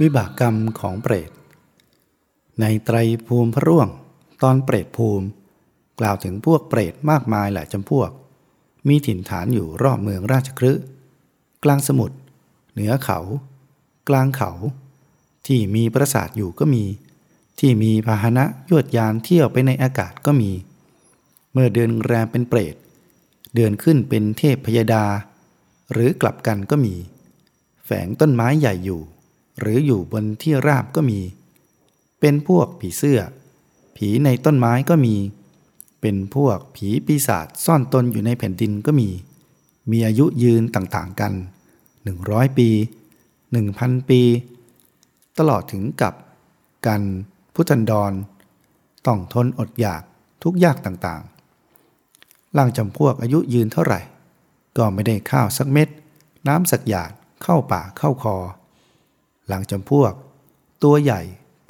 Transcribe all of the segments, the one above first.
วิบากกรรมของเปรต ในไตรภูมิพระร่วง ตอนเปรตภูมิ กล่าวถึงพวกเปรตมากมายหลายจำพวก มีถิ่นฐานอยู่รอบเมืองราชครึกลางสมุทรเหนือเขา กลางเขา ที่มีปราสาทอยู่ก็มี ที่มีพาหนะยวดยานเที่ยวไปในอากาศก็มี เมื่อเดินแรมเป็นเปรต เดินขึ้นเป็นเทพพยดา หรือกลับกันก็มี แฝงต้นไม้ใหญ่อยู่ หรืออยู่บนที่ราบก็มี เป็นพวกผีเสื้อ ผีในต้นไม้ก็มี เป็นพวกผีปีศาจซ่อนตนอยู่ในแผ่นดินก็มี มีอายุยืนต่างๆกันหนึ่งร้อยปีหนึ่งพันปี ตลอดถึงกับกันพุทธันดร ต้องทนอดอยากทุกยากต่างๆล่างจำพวกอายุยืนเท่าไหร่ ก็ไม่ได้ข้าวสักเม็ด น้ำสักหยาดเข้าป่าเข้าคอ ลางจำพวก ตัวใหญ่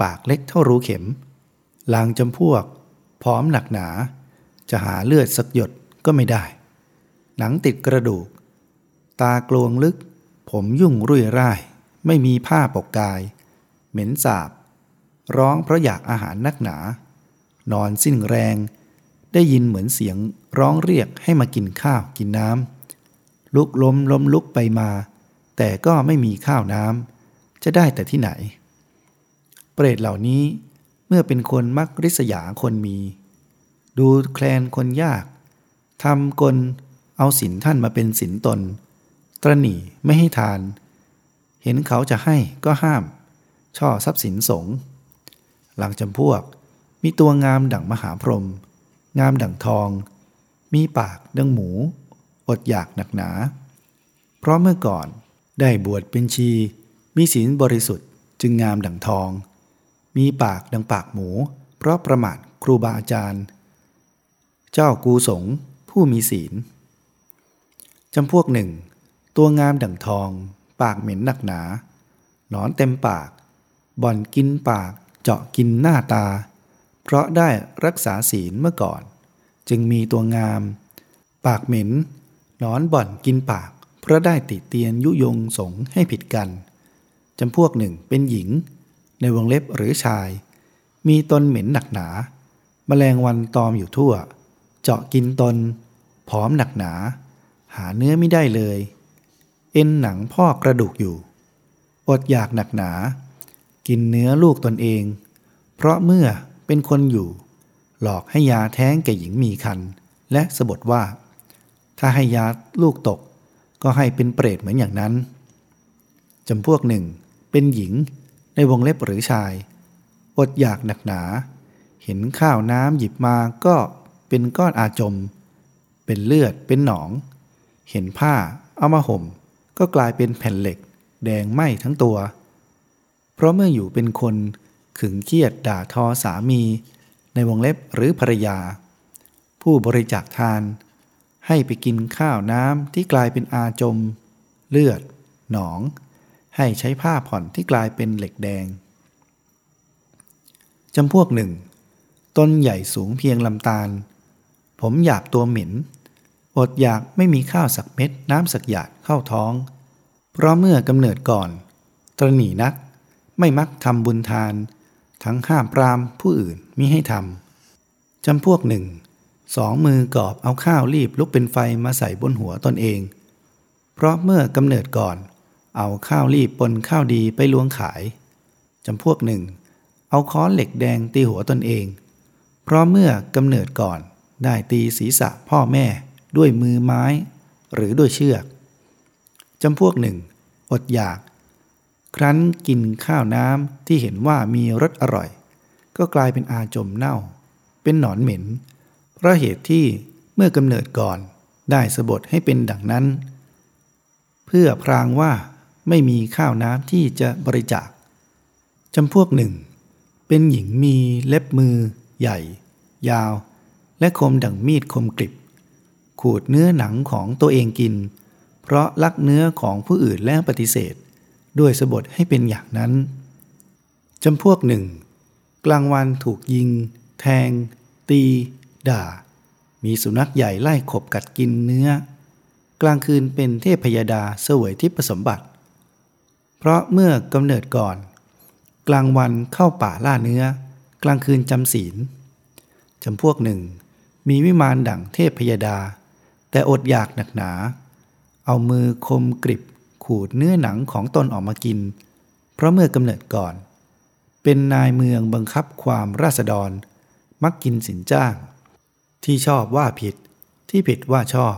ปากเล็กเท่ารูเข็ม ลางจำพวก พร้อมหนักหนา จะหาเลือดสักหยดก็ไม่ได้ หนังติดกระดูก ตากลวงลึก ผมยุ่งรุ่ยร่าย ไม่มีผ้าปกกาย เหม็นสาบ ร้องเพราะอยากอาหารนักหนา นอนสิ้นแรง ได้ยินเหมือนเสียงร้องเรียกให้มากินข้าวกินน้ำลุกล้มล้มลุกไปมา แต่ก็ไม่มีข้าวน้ำ จะได้แต่ที่ไหน เปรตเหล่านี้เมื่อเป็นคนมักริษยาคนมี ดูแคลนคนยากทำกลเอาสินท่านมาเป็นสินตน ตรหนีไม่ให้ทาน เห็นเขาจะให้ก็ห้าม ช่อทรัพย์สินสงหลังจำพวก มีตัวงามดั่งมหาพรหมงามดั่งทอง มีปากดังหมู อดอยากหนักหนา เพราะเมื่อก่อนได้บวชเป็นชี มีศีลบริสุทธิ์จึงงามดังทอง มีปากดังปากหมู เพราะประมาทครูบาอาจารย์ เจ้ากูสงผู้มีศีลจำพวกหนึ่งตัวงามดั่งทอง ปากเหม็นหนักหนา หนอนเต็มปาก บ่อนกินปากเจาะกินหน้าตา เพราะได้รักษาศีลเมื่อก่อน จึงมีตัวงาม ปากเหม็นหนอนบ่อนกินปาก เพราะได้ติเตียนยุยงสงให้ผิดกัน จำพวกหนึ่งเป็นหญิง ในวงเล็บหรือชาย มีตนเหม็นหนักหนา แมลงวันตอมอยู่ทั่ว เจาะกินตน ผอมหนักหนา หาเนื้อไม่ได้เลย เอ็นหนังพ่อกระดูกอยู่ อดอยากหนักหนา กินเนื้อลูกตนเอง เพราะเมื่อเป็นคนอยู่ หลอกให้ยาแท้งแก่หญิงมีคัน และสบทว่า ถ้าให้ยาลูกตกก็ให้เป็นเปรตเหมือนอย่างนั้นจำพวกหนึ่ง เป็นหญิงในวงเล็บหรือชาย อดอยากหนักหนา เห็นข้าวน้ำหยิบมาก็เป็นก้อนอาจม เป็นเลือดเป็นหนอง เห็นผ้าเอามาห่ม ก็กลายเป็นแผ่นเหล็ก แดงไหม้ทั้งตัว เพราะเมื่ออยู่เป็นคนขึงเครียดด่าทอสามี ในวงเล็บหรือภรรยา ผู้บริจาคทาน ให้ไปกินข้าวน้ำที่กลายเป็นอาจม เลือด หนอง ให้ใช้ผ้าผ่อนที่กลายเป็นเหล็กแดงจำพวกหนึ่งต้นใหญ่สูงเพียงลำตาล ผมหยาบตัวเหม็นอดอยากไม่มีข้าวสักเม็ดน้ำสักหยาดเข้าท้อง เพราะเมื่อกำเนิดก่อน ตรหนีนักไม่มักทำบุญทาน ทั้งห้ามปรามผู้อื่นมิให้ทำจำพวกหนึ่ง สองมือกอบเอาข้าวรีบลุกเป็นไฟมาใส่บนหัวตนเอง เพราะเมื่อกำเนิดก่อน เอาข้าวรีบปนข้าวดีไปล้วงขายจำพวกหนึ่ง เอาค้อนเหล็กแดงตีหัวตนเอง เพราะเมื่อกำเนิดก่อนได้ตีศีรษะพ่อแม่ด้วยมือไม้ หรือด้วยเชือกจำพวกหนึ่ง อดอยาก ครั้นกินข้าวน้ำที่เห็นว่ามีรสอร่อย ก็กลายเป็นอาจมเน่า เป็นหนอนเหม็น เพราะเหตุที่เมื่อกำเนิดก่อนได้สบทให้เป็นดังนั้น เพื่อพรางว่า ไม่มีข้าวน้ำที่จะบริจาคจำพวกหนึ่ง เป็นหญิงมีเล็บมือ ใหญ่ ยาว และคมดั่งมีดคมกริบ ขูดเนื้อหนังของตัวเองกิน เพราะลักเนื้อของผู้อื่นแล้วปฏิเสธ ด้วยสบทให้เป็นอย่างนั้นจำพวกหนึ่ง กลางวันถูกยิง แทง ตี ด่า มีสุนัขใหญ่ไล่ขบกัดกินเนื้อ กลางคืนเป็นเทพพยดาเสวยทิพสมบัติ เพราะเมื่อกำเนิดก่อน กลางวันเข้าป่าล่าเนื้อ กลางคืนจำศีลจำพวกหนึ่ง มีวิมานดั่งเทพพยดา แต่อดอยากหนักหนา เอามือคมกริบขูดเนื้อหนังของตนออกมากิน เพราะเมื่อกำเนิดก่อน เป็นนายเมืองบังคับความราษฎร มักกินสินจ้าง ที่ชอบว่าผิดที่ผิดว่าชอบ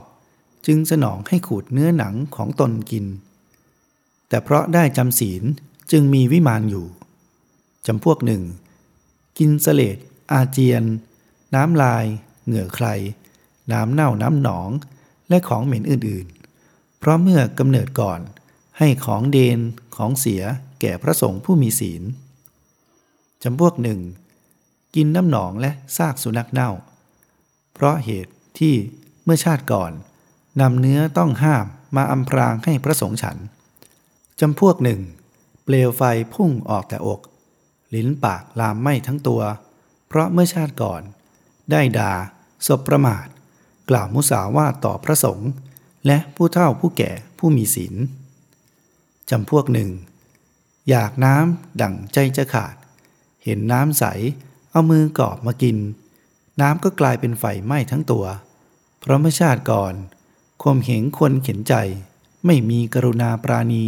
จึงสนองให้ขูดเนื้อหนังของตนกิน แต่เพราะได้จำศีลจึงมีวิมานอยู่จำพวกหนึ่ง กินเสลดอาเจียน น้ำลาย เหงื่อใคร น้ำเน่าน้ำหนอง และของเหม็นอื่นๆ เพราะเมื่อกำเนิดก่อนให้ของเดนของเสียแก่พระสงฆ์ผู้มีศีลจำพวกหนึ่ง กินน้ำหนองและซากสุนัขเน่า เพราะเหตุที่เมื่อชาติก่อนนำเนื้อต้องห้ามมาอำพรางให้พระสงฆ์ฉัน จำพวกหนึ่ง เปลวไฟพุ่งออกแต่อก ลิ้นปากลามไหม้ทั้งตัว เพราะเมื่อชาติก่อน ได้ด่าสบประมาท กล่าวมุสาวาต่อพระสงฆ์และผู้เฒ่าผู้แก่ผู้มีศีลจำพวกหนึ่ง อยากน้ำดั่งใจจะขาด เห็นน้ำใส เอามือกอบมากิน น้ำก็กลายเป็นไฟไหม้ทั้งตัว เพราะเมื่อชาติก่อนคมเหงคนเข็นใจ ไม่มีกรุณาปราณี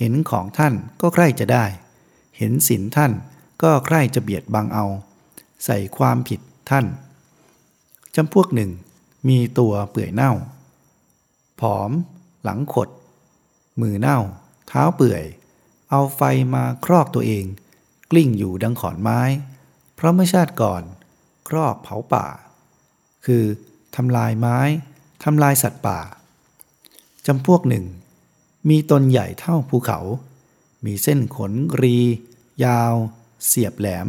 เห็นของท่านก็ใคร่จะได้ เห็นสินท่านก็ใคร่จะเบียดบังเอา ใส่ความผิดท่านจำพวกหนึ่ง มีตัวเปื่อยเน่า ผอม หลังขด มือเน่า เท้าเปื่อย เอาไฟมาครอกตัวเอง กลิ้งอยู่ดังขอนไม้ เพราะเมื่อชาติก่อน ครอกเผาป่า คือทำลายไม้ทำลายสัตว์ป่าจำพวกหนึ่ง มีตนใหญ่เท่าภูเขา มีเส้นขนรี ยาว เสียบแหลม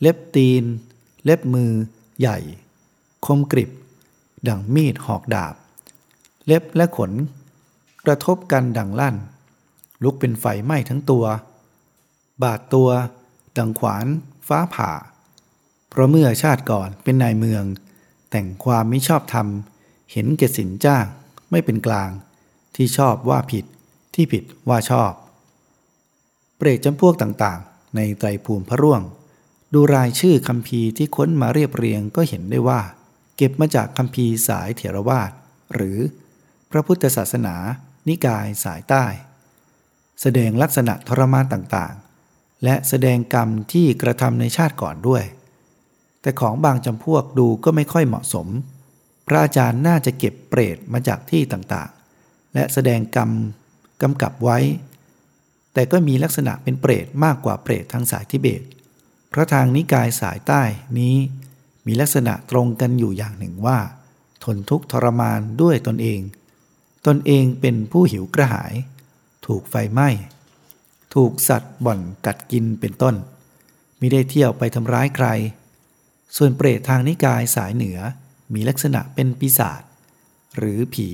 เล็บตีน เล็บมือ ใหญ่ คมกริบ ดังมีดหอกดาบ เล็บและขน กระทบกันดังลั่น ลุกเป็นไฟไหม้ทั้งตัว บาดตัว ดังขวาน ฟ้าผ่า เพราะเมื่อชาติก่อนเป็นนายเมือง แต่งความไม่ชอบธรรม เห็นแก่สินจ้างไม่เป็นกลาง ที่ชอบว่าผิด ที่ผิดว่าชอบ เปรตจำพวกต่างๆ ในไตรภูมิพระร่วง ดูรายชื่อคำพีที่ค้นมาเรียบเรียงก็เห็นได้ว่า เก็บมาจากคำพีสายเถรวาทหรือ พระพุทธศาสนา นิกายสายใต้ แสดงลักษณะทรมานต่างๆ และแสดงกรรมที่กระทำในชาติก่อนด้วย แต่ของบางจำพวกดูก็ไม่ค่อยเหมาะสม พระอาจารย์น่าจะเก็บเปรตมาจากที่ต่างๆ และแสดงกรรมกำกับไว้ แต่ก็มีลักษณะเป็นเปรตมากกว่าเปรตทางสายทิเบต พระทางนิกายสายใต้นี้มีลักษณะตรงกันอยู่อย่างหนึ่งว่า ทนทุกข์ทรมานด้วยตนเอง ตนเองเป็นผู้หิวกระหาย ถูกไฟไหม้ ถูกสัตว์บ่อนกัดกินเป็นต้นมิได้เที่ยวไปทำร้ายใคร ส่วนเปรตทางนิกายสายเหนือมีลักษณะเป็นปีศาจหรือผี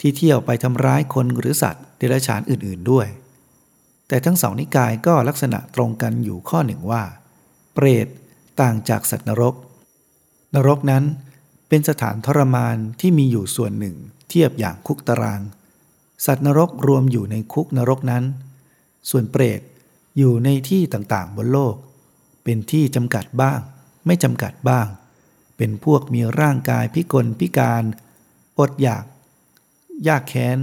ที่เที่ยวไปทำร้ายคนหรือสัตว์เดรัจฉานอื่นๆด้วย แต่ทั้งสองนิกายก็ลักษณะตรงกันอยู่ข้อหนึ่งว่า เปรตต่างจากสัตว์นรก นรกนั้นเป็นสถานทรมานที่มีอยู่ส่วนหนึ่ง เทียบอย่างคุกตาราง สัตว์นรกรวมอยู่ในคุกนรกนั้น ส่วนเปรตอยู่ในที่ต่างๆบนโลก เป็นที่จำกัดบ้าง ไม่จำกัดบ้าง เป็นพวกมีร่างกายพิกลพิการ อดอยาก ยากแค้น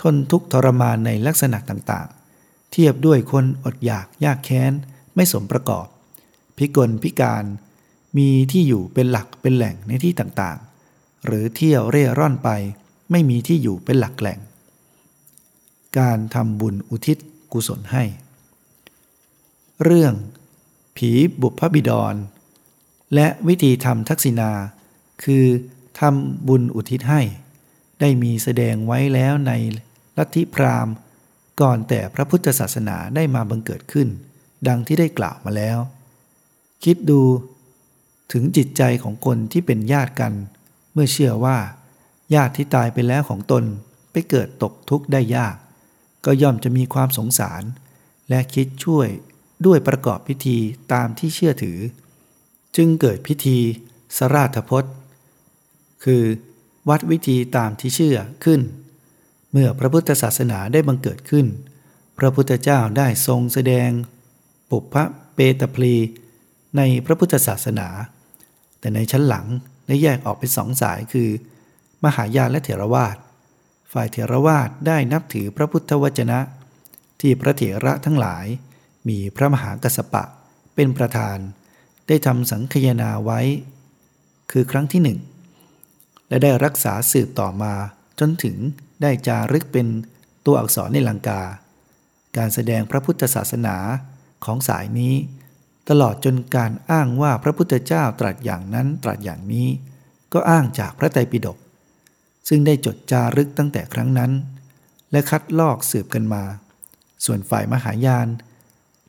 ทนทุกทรมานในลักษณะต่างๆ เทียบด้วยคนอดอยากยากแค้น ไม่สมประกอบ พิกลพิการ มีที่อยู่เป็นหลักเป็นแหล่งในที่ต่างๆ หรือเที่ยวเร่ร่อนไป ไม่มีที่อยู่เป็นหลักแหล่ง การทำบุญอุทิศกุศลให้ เรื่อง ผีบุพบิดร และวิธีทำทักษิณาคือทำบุญอุทิศให้ ได้มีแสดงไว้แล้วในลัทธิพราหมณ์ ก่อนแต่พระพุทธศาสนาได้มาบังเกิดขึ้น ดังที่ได้กล่าวมาแล้ว คิดดูถึงจิตใจของคนที่เป็นญาติกัน เมื่อเชื่อว่า ญาติที่ตายไปแล้วของตนไปเกิดตกทุกข์ได้ยาก ก็ย่อมจะมีความสงสาร และคิดช่วยด้วยประกอบพิธีตามที่เชื่อถือ จึงเกิดพิธีสราธพจน์ คือ วัดวิธีตามที่เชื่อขึ้น เมื่อพระพุทธศาสนาได้บังเกิดขึ้น พระพุทธเจ้าได้ทรงแสดง ปุพพะเปตพลี ในพระพุทธศาสนา แต่ในชั้นหลังได้แยกออกเป็นสองสายคือ มหายานและเถรวาท ฝ่ายเถรวาทได้นับถือพระพุทธวจนะ ที่พระเถระทั้งหลาย มีพระมหากัสปะเป็นประธาน ได้ทำสังคยนาไว้ คือครั้งที่หนึ่ง และได้รักษาสืบต่อมาจนถึงได้จารึกเป็นตัวอักษรในลังกา การแสดงพระพุทธศาสนาของสายนี้ ตลอดจนการอ้างว่าพระพุทธเจ้าตรัสอย่างนั้นตรัสอย่างนี้ ก็อ้างจากพระไตรปิฎกซึ่งได้จดจารึกตั้งแต่ครั้งนั้น และคัดลอกสืบกันมา ส่วนฝ่ายมหายาน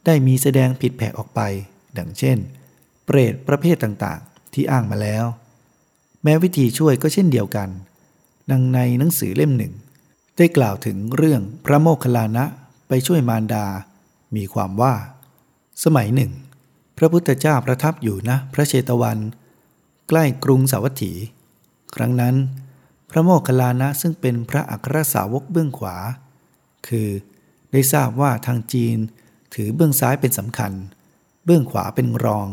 ได้มีแสดงผิดแผกออกไป ดังเช่น เปรตประเภทต่างๆ ที่อ้างมาแล้ว ม้วิธีช่วยก็เช่นเดียวกัน ดังในหนังสือเล่มหนึ่ง ได้กล่าวถึงเรื่องพระโมคคัลลานะไปช่วยมารดา มีความว่า สมัยหนึ่ง พระพุทธเจ้าประทับอยู่นะพระเชตวัน ใกล้กรุงสาวัตถี ครั้งนั้น พระโมคคัลลานะซึ่งเป็นพระอัครสาวกเบื้องขวา คือได้ทราบว่าทางจีนถือเบื้องซ้ายเป็นสำคัญ เบื้องขวาเป็นรอง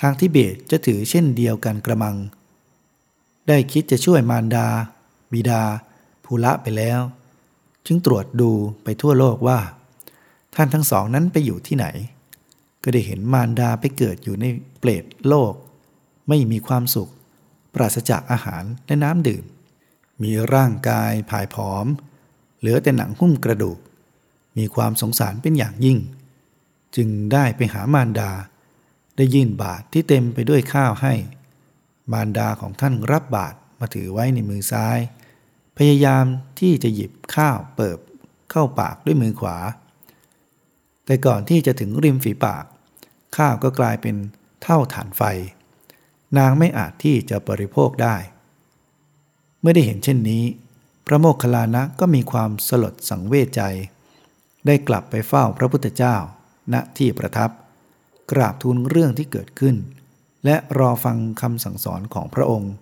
ทางทิเบตจะถือเช่นเดียวกันกระมัง ได้คิดจะช่วยมารดา บิดา ภูละไปแล้ว จึงตรวจดูไปทั่วโลกว่า ท่านทั้งสองนั้นไปอยู่ที่ไหน ก็ได้เห็นมารดาไปเกิดอยู่ในเปรตโลก ไม่มีความสุข ปราศจากอาหารและน้ำดื่ม มีร่างกายผายผอม เหลือแต่หนังหุ้มกระดูก มีความสงสารเป็นอย่างยิ่ง จึงได้ไปหามารดา ได้ยื่นบาตรที่เต็มไปด้วยข้าวให้ มารดาของท่านรับบาตรมาถือไว้ในมือซ้าย พยายามที่จะหยิบข้าวเปิบเข้าปากด้วยมือขวา แต่ก่อนที่จะถึงริมฝีปาก ข้าวก็กลายเป็นเท่าฐานไฟ นางไม่อาจที่จะบริโภคได้ เมื่อได้เห็นเช่นนี้ พระโมคคัลลานะก็มีความสลดสังเวชใจ ได้กลับไปเฝ้าพระพุทธเจ้า ณที่ประทับ กราบทูลเรื่องที่เกิดขึ้น และรอฟังคำสั่งสอนของพระองค์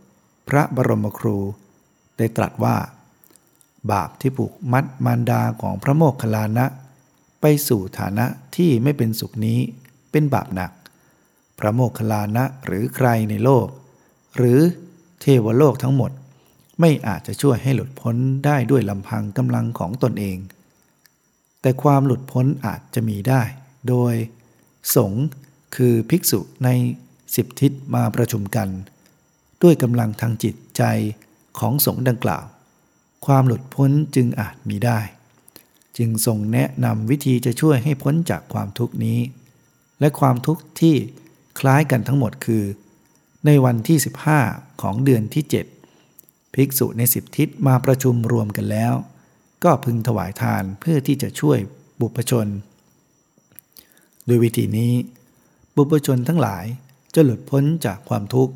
พระบรมครู ได้ตรัสว่า บาปที่ผูกมัดมารดาของพระโมคคัลลานะ ไปสู่ฐานะที่ไม่เป็นสุขนี้เป็นบาปหนัก พระโมคคัลลานะหรือใครในโลก หรือเทวโลกทั้งหมด ไม่อาจจะช่วยให้หลุดพ้นได้ด้วยลำพังกำลังของตนเอง แต่ความหลุดพ้นอาจจะมีได้ โดย สงคือภิกษุใน สิบทิศมาประชุมกัน ด้วยกำลังทางจิตใจของสงดังกล่าว ความหลุดพ้นจึงอาจมีได้ จึงทรงแนะนำวิธีจะช่วยให้พ้นจากความทุกนี้ และความทุกข์ที่คล้ายกันทั้งหมดคือ ในวันที่ 15 ของเดือนที่ 7 ภิกษุในสิบทิศมาประชุมรวมกันแล้ว ก็พึงถวายทานเพื่อที่จะช่วยบุพชน โดยวิธีนี้ บุพชนทั้งหลาย จะหลุดพ้นจากความทุกข์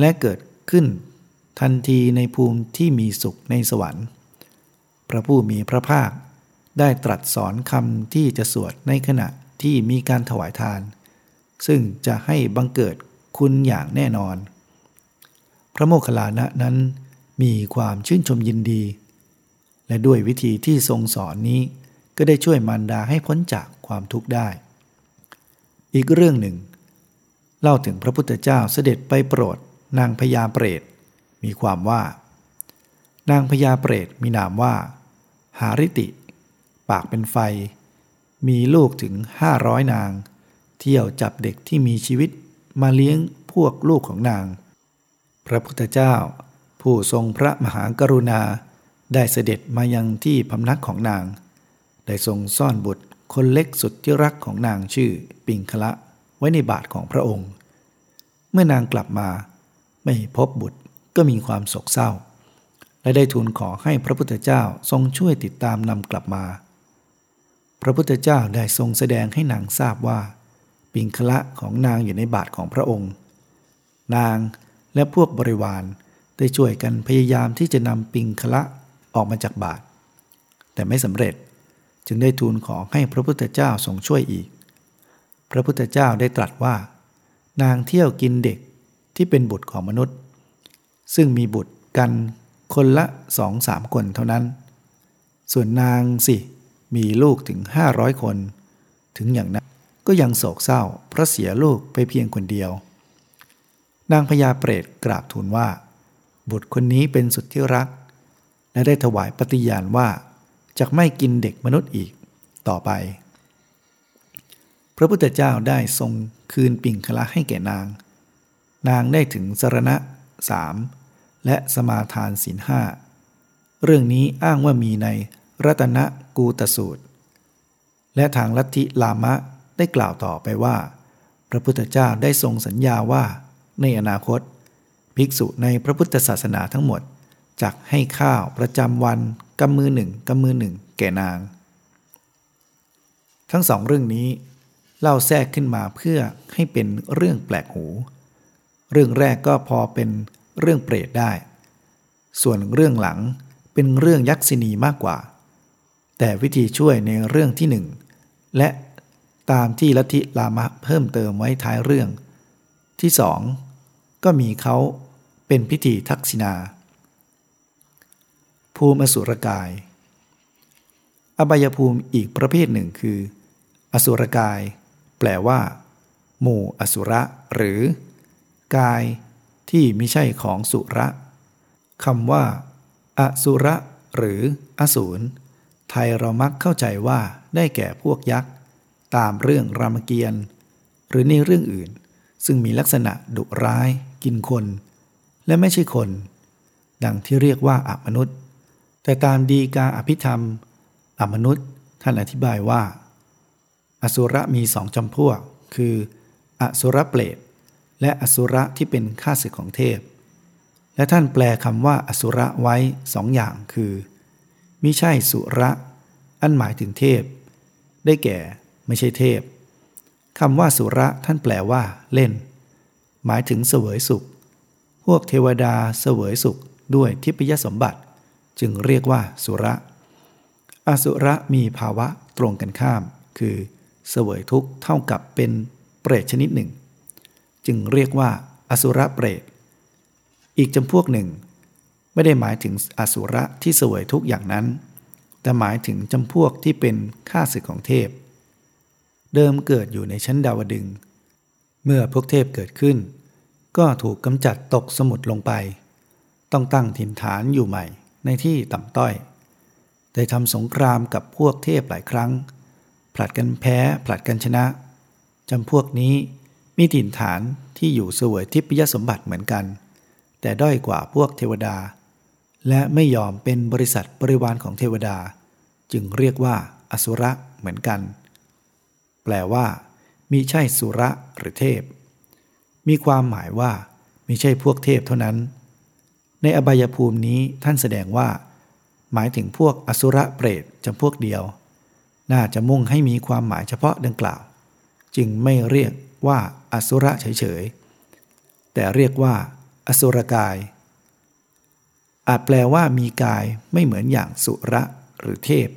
และเกิดขึ้นทันทีในภูมิที่มีสุขในสวรรค์ พระผู้มีพระภาคได้ตรัสสอนคำที่จะสวดในขณะที่มีการถวายทาน ซึ่งจะให้บังเกิดคุณอย่างแน่นอน พระโมคคัลลานะนั้นมีความชื่นชมยินดี และด้วยวิธีที่ทรงสอนนี้ก็ได้ช่วยมารดาให้พ้นจากความทุกข์ได้ อีกเรื่องหนึ่ง เล่าถึงพระพุทธเจ้าเสด็จไปโปรด นางพญาเปรต มีความว่า นางพญาเปรตมีนามว่า หาริติ ปากเป็นไฟ มีลูกถึงห้าร้อยนาง เที่ยวจับเด็กที่มีชีวิตมาเลี้ยงพวกลูกของนาง พระพุทธเจ้า ผู้ทรงพระมหากรุณาได้เสด็จมายังที่พำนักของนาง ได้ทรงซ่อนบุตรคนเล็กสุดที่รักของนางชื่อปิงคละ ไว้ในบาทของพระองค์ เมื่อนางกลับมาไม่พบบุตรก็มีความโศกเศร้า และได้ทูลขอให้พระพุทธเจ้าทรงช่วยติดตามนำกลับมา พระพุทธเจ้าได้ทรงแสดงให้นางทราบว่า ปิงคละของนางอยู่ในบาทของพระองค์ นางและพวกบริวารได้ช่วยกันพยายามที่จะนำปิงคละออกมาจากบาท แต่ไม่สำเร็จจึงได้ทูลขอให้พระพุทธเจ้าทรงช่วยอีก พระพุทธเจ้าได้ตรัสว่า นางเที่ยวกินเด็กที่เป็นบุตรของมนุษย์ ซึ่งมีบุตรกันคนละสองสามคนเท่านั้น ส่วนนางสิมีลูกถึงห้าร้อยคน ถึงอย่างนั้นก็ยังโศกเศร้าเพราะเสียลูกไปเพียงคนเดียว นางพญาเปรตกราบทูลว่า บุตรคนนี้เป็นสุดที่รัก และได้ถวายปฏิญาณว่าจะไม่กินเด็กมนุษย์อีกต่อไป พระพุทธเจ้าได้ทรงคืนปิ่งคละให้แก่นาง นางได้ถึงสรณะสามและสมาทานศีลห้าเรื่องนี้อ้างว่ามีในรัตนกูตสูตร และทางลัทธิลามะได้กล่าวต่อไปว่า พระพุทธเจ้าได้ทรงสัญญาว่า ในอนาคต ภิกษุในพระพุทธศาสนาทั้งหมดจักให้ข้าวประจำวันกำมือหนึ่งกำมือหนึ่งแก่นาง ทั้งสองเรื่องนี้ เล่าแทรกขึ้นมาเพื่อให้เป็นเรื่องแปลกหู เรื่องแรกก็พอเป็นเรื่องเปรตได้ ส่วนเรื่องหลังเป็นเรื่องยักษินีมากกว่า แต่วิธีช่วยในเรื่องที่หนึ่งและตามที่ลัทธิลามะเพิ่มเติมไว้ท้ายเรื่อง ที่สองก็มีเขาเป็นพิธีทักษิณาภูมิอสุรกาย อบายภูมิอีกประเภทหนึ่งคือ อสุรกาย แปลว่า หมู่อสุระ หรือ กายที่ไม่ใช่ของสุระคำว่า อสุระ หรือ อสูรไทยเรามักเข้าใจว่าได้แก่พวกยักษ์ ตามเรื่องรามเกียรติ์หรือในเรื่องอื่น ซึ่งมีลักษณะดุร้าย กินคน และไม่ใช่คน ดังที่เรียกว่าอมนุษย์ แต่ตามดีกาอภิธรรม อมนุษย์ท่านอธิบายว่า อสุระมีสองจำพวก คืออสุรเปรตและอสุระที่เป็นข้าศึกของเทพ และท่านแปลคำว่าอสุระไว้สองอย่างคือมิใช่สุระ อันหมายถึงเทพ ได้แก่ไม่ใช่เทพคำว่าสุระท่านแปลว่า เล่น หมายถึงเสวยสุข พวกเทวดาเสวยสุขด้วยทิพยสมบัติ จึงเรียกว่าสุระ อสุระมีภาวะตรงกันข้าม คือ เสวยทุกข์เท่ากับเป็นเปรตชนิดหนึ่ง จึงเรียกว่า อสุระเปรต อีกจำพวกหนึ่ง ไม่ได้หมายถึงอสุระที่เสวยทุกอย่างนั้น แต่หมายถึงจำพวกที่เป็นข้าศึกของเทพ เดิมเกิดอยู่ในชั้นดาวดึง เมื่อพวกเทพเกิดขึ้น ก็ถูกกำจัดตกสมุดลงไป ต้องตั้งถิ่นฐานอยู่ใหม่ในที่ต่ำต้อย ได้ทำสงครามกับพวกเทพหลายครั้ง ลัดกันแพ้ ผลัดกันชนะจำพวกนี้มีถิ่นฐานที่อยู่เสวยทิพยสมบัติเหมือนกัน แต่ด้อยกว่าพวกเทวดา และไม่ยอมเป็นบริษัทบริวารของเทวดา จึงเรียกว่า อสุระเหมือนกัน แปลว่ามีใช่สุระหรือเทพ มีความหมายว่าม่ใช่พวกเทพเท่านั้น ในอบายภูมินี้ท่านแสดงว่า หมายถึงพวกอสุระเปรตจำพวกเดียว น่าจะมุ่งให้มีความหมายเฉพาะดังกล่าว จึงไม่เรียกว่าอสุระเฉยๆ แต่เรียกว่า อสุรกาย อาจแปลว่ามีกายไม่เหมือนอย่างสุระหรือเทพ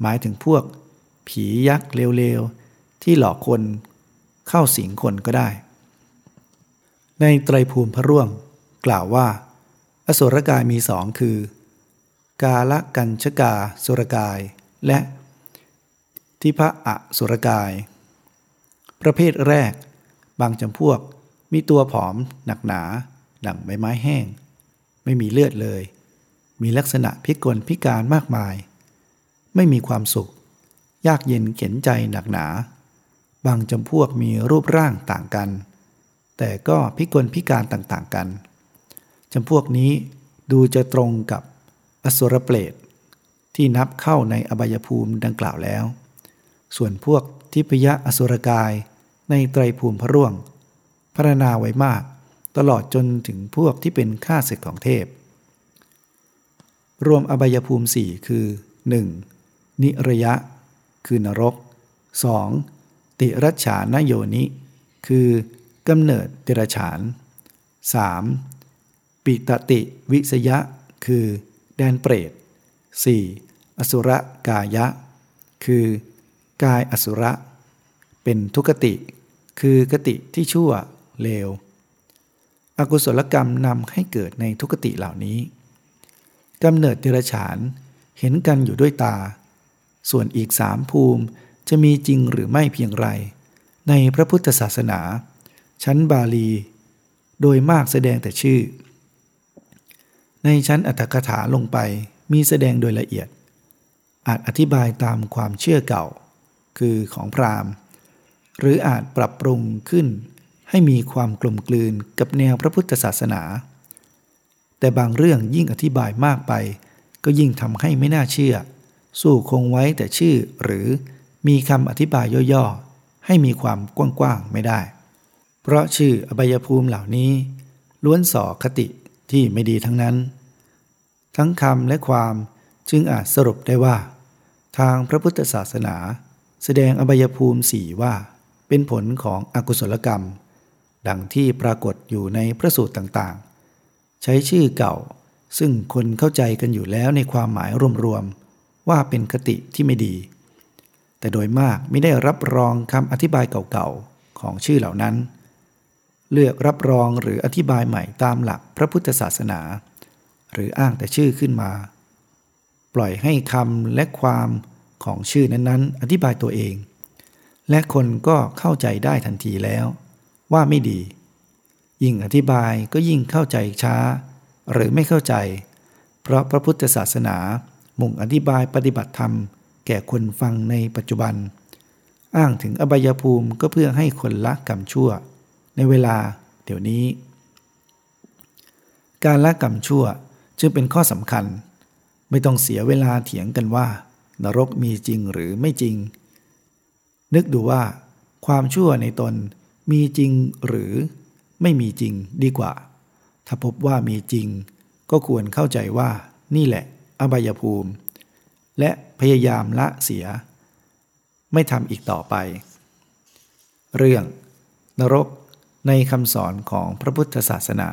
หมายถึงพวก ผียักษ์เลวๆ ที่หลอกคนเข้าสิงคนก็ได้ ในไตรภูมิพระร่วง กล่าวว่า อสุรกายมีสองคือ กาละกัญชกาสุรกายและ ทิพระอสุรกาย ประเภทแรก บางจำพวกมีตัวผอมหนักหนา ดั่งใบไม้แห้ง ไม่มีเลือดเลย มีลักษณะพิกลพิการมากมาย ไม่มีความสุข ยากเย็นเข็นใจหนักหนา บางจำพวกมีรูปร่างต่างกัน แต่ก็พิกลพิการต่างๆกันจำพวกนี้ดูจะตรงกับอสุรเปรตที่นับเข้าในอบายภูมิดังกล่าวแล้ว ส่วนพวกทิพยะอสุรกายในไตรภูมิพระร่วงพรรณนาไว้มาก ตลอดจนถึงพวกที่เป็นข้าศึกของเทพ รวมอบายภูมิสี่คือ 1. นิระยะ คือนรก 2. ติรัชานโยนิ คือกำเนิดเตรฉาน 3. ปิตติวิสยะ คือ แดนเปรต 4. อสุรกายะ คือ กายอสุระ เป็นทุกติ คือกติที่ชั่วเลว อกุศลกรรมนำให้เกิดในทุกติเหล่านี้กำเนิดเดรัจฉานเห็นกันอยู่ด้วยตา ส่วนอีกสามภูมิจะมีจริงหรือไม่เพียงไร ในพระพุทธศาสนา ชั้นบาลี โดยมากแสดงแต่ชื่อ ในชั้นอัตถกถาลงไปมีแสดงโดยละเอียด อาจอธิบายตามความเชื่อเก่า คือของพราหมณ์ หรืออาจปรับปรุงขึ้น ให้มีความกลมกลืนกับแนวพระพุทธศาสนา แต่บางเรื่องยิ่งอธิบายมากไป ก็ยิ่งทำให้ไม่น่าเชื่อ สู้คงไว้แต่ชื่อหรือมีคำอธิบายย่อๆ ให้มีความกว้างๆไม่ได้ เพราะชื่ออบายภูมิเหล่านี้ ล้วนส่อคติที่ไม่ดีทั้งนั้น ทั้งคำและความจึงอาจสรุปได้ว่า ทางพระพุทธศาสนา แสดงอบายภูมิสี่ว่า เป็นผลของอกุศลกรรม ดังที่ปรากฏอยู่ในพระสูตรต่างๆ ใช้ชื่อเก่า ซึ่งคนเข้าใจกันอยู่แล้วในความหมายรวมๆว่าเป็นคติที่ไม่ดี แต่โดยมากไม่ได้รับรองคำอธิบายเก่าๆของชื่อเหล่านั้น เลือกรับรองหรืออธิบายใหม่ตามหลักพระพุทธศาสนา หรืออ้างแต่ชื่อขึ้นมา ปล่อยให้คำและความ ของชื่อนั้นๆ อธิบายตัวเอง และคนก็เข้าใจได้ทันทีแล้ว ว่าไม่ดี ยิ่งอธิบายก็ยิ่งเข้าใจช้า หรือไม่เข้าใจ เพราะพระพุทธศาสนามุ่งอธิบายปฏิบัติธรรม แก่คนฟังในปัจจุบัน อ้างถึงอบายภูมิก็เพื่อให้คนละกรรมชั่ว ในเวลาเดี๋ยวนี้ การละกรรมชั่วจึงเป็นข้อสำคัญ ไม่ต้องเสียเวลาเถียงกันว่า นรกมีจริงหรือไม่จริง นึกดูว่า ความชั่วในตนมีจริงหรือไม่มีจริงดีกว่า ถ้าพบว่ามีจริง ก็ควรเข้าใจว่านี่แหละ อบายภูมิ และพยายามละเสีย ไม่ทำอีกต่อไป เรื่อง นรกในคำสอนของพระพุทธศาสนา